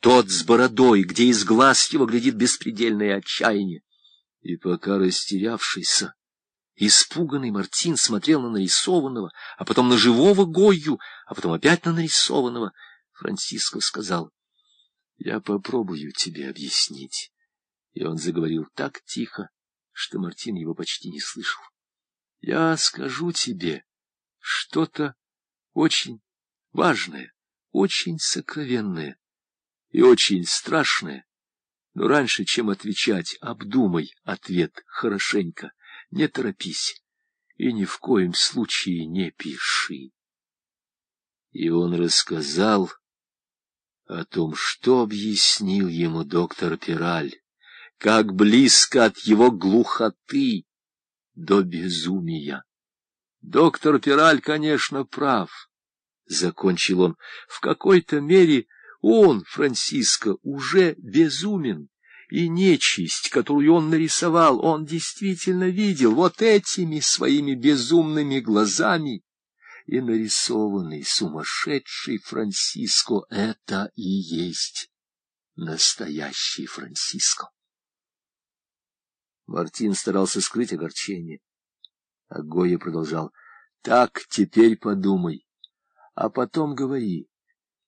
тот с бородой, где из глаз его глядит беспредельное отчаяние. И пока растерявшийся, испуганный Мартин смотрел на нарисованного, а потом на живого Гойю, а потом опять на нарисованного, Франциско сказал, «Я попробую тебе объяснить». И он заговорил так тихо, что Мартин его почти не слышал. «Я скажу тебе что-то очень важное, очень сокровенное и очень страшное. Но раньше, чем отвечать, обдумай ответ хорошенько, не торопись и ни в коем случае не пиши. И он рассказал о том, что объяснил ему доктор Пираль, как близко от его глухоты до безумия. Доктор Пираль, конечно, прав, — закончил он, — в какой-то мере он, Франциско, уже безумен, и нечисть, которую он нарисовал, он действительно видел вот этими своими безумными глазами, и нарисованный сумасшедший Франциско — это и есть настоящий Франциско. Мартин старался скрыть огорчение, а Гоя продолжал. — Так, теперь подумай, а потом говори.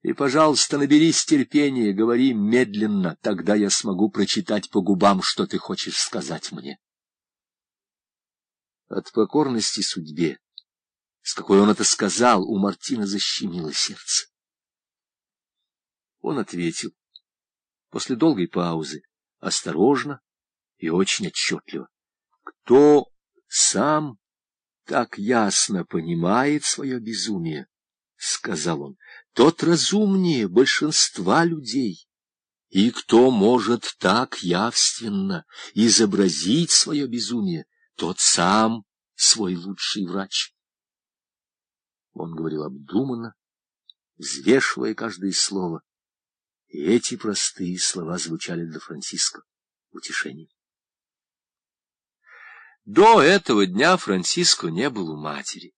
И, пожалуйста, наберись терпения, говори медленно, тогда я смогу прочитать по губам, что ты хочешь сказать мне. От покорности судьбе, с какой он это сказал, у Мартина защемило сердце. Он ответил, после долгой паузы, осторожно и очень отчетливо. Кто сам так ясно понимает свое безумие, — сказал он, тот разумнее большинства людей. И кто может так явственно изобразить свое безумие, тот сам свой лучший врач. Он говорил обдуманно, взвешивая каждое слово, и эти простые слова звучали для Франциска утешением. До этого дня Франциско не был у матери.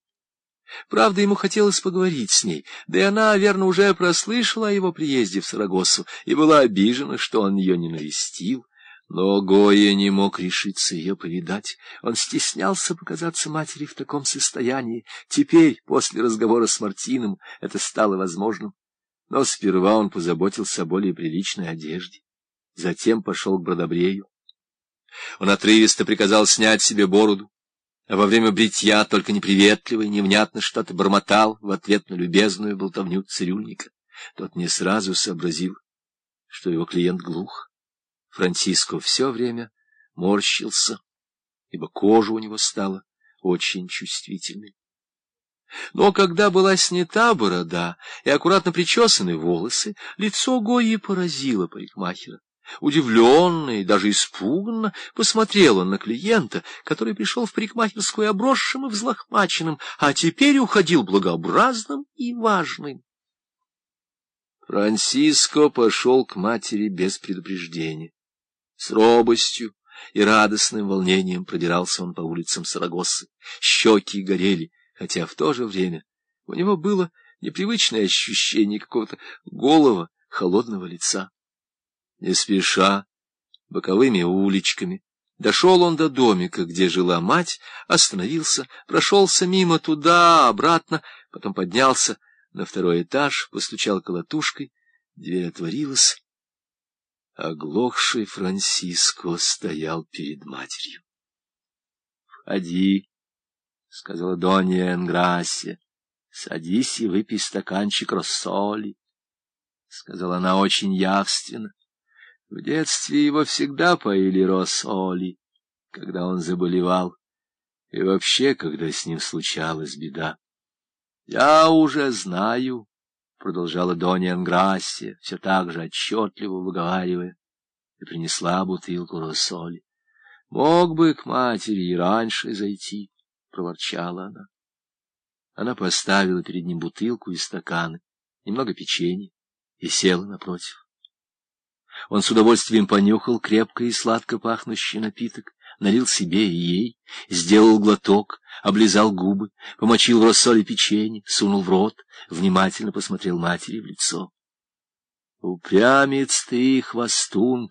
Правда, ему хотелось поговорить с ней, да и она, верно, уже прослышала о его приезде в Сарагосу и была обижена, что он ее не навестил. Но Гоя не мог решиться ее повидать. Он стеснялся показаться матери в таком состоянии. Теперь, после разговора с Мартином, это стало возможным. Но сперва он позаботился о более приличной одежде. Затем пошел к Бродобрею. Он отрывисто приказал снять себе бороду а во время бритья только неприветливо и невнятно что-то бормотал в ответ на любезную болтовню цирюльника. Тот не сразу сообразил, что его клиент глух. Франциско все время морщился, ибо кожа у него стала очень чувствительной. Но когда была снята борода и аккуратно причесаны волосы, лицо Гои поразило парикмахера. Удивленно и даже испуганно посмотрел он на клиента, который пришел в парикмахерскую обросшим и взлохмаченным, а теперь уходил благообразным и важным. Франциско пошел к матери без предупреждения. С робостью и радостным волнением продирался он по улицам Сарагосы. Щеки горели, хотя в то же время у него было непривычное ощущение какого-то голого, холодного лица не спеша, боковыми уличками. Дошел он до домика, где жила мать, остановился, прошелся мимо туда, обратно, потом поднялся на второй этаж, постучал колотушкой, дверь отворилась. Оглохший Франциско стоял перед матерью. — Входи, — сказала Донья Энграсия, — садись и выпей стаканчик рассоли, — сказала она очень явственно. В детстве его всегда поили росоли, когда он заболевал, и вообще, когда с ним случалась беда. — Я уже знаю, — продолжала Донья Анграссия, все так же отчетливо выговаривая, и принесла бутылку росоли. — Мог бы к матери и раньше зайти, — проворчала она. Она поставила перед ним бутылку и стаканы, немного печенья, и села напротив. Он с удовольствием понюхал крепко и сладко пахнущий напиток, налил себе и ей, сделал глоток, облизал губы, помочил в рассоле печенье, сунул в рот, внимательно посмотрел матери в лицо. Упрямец ты, хвостун,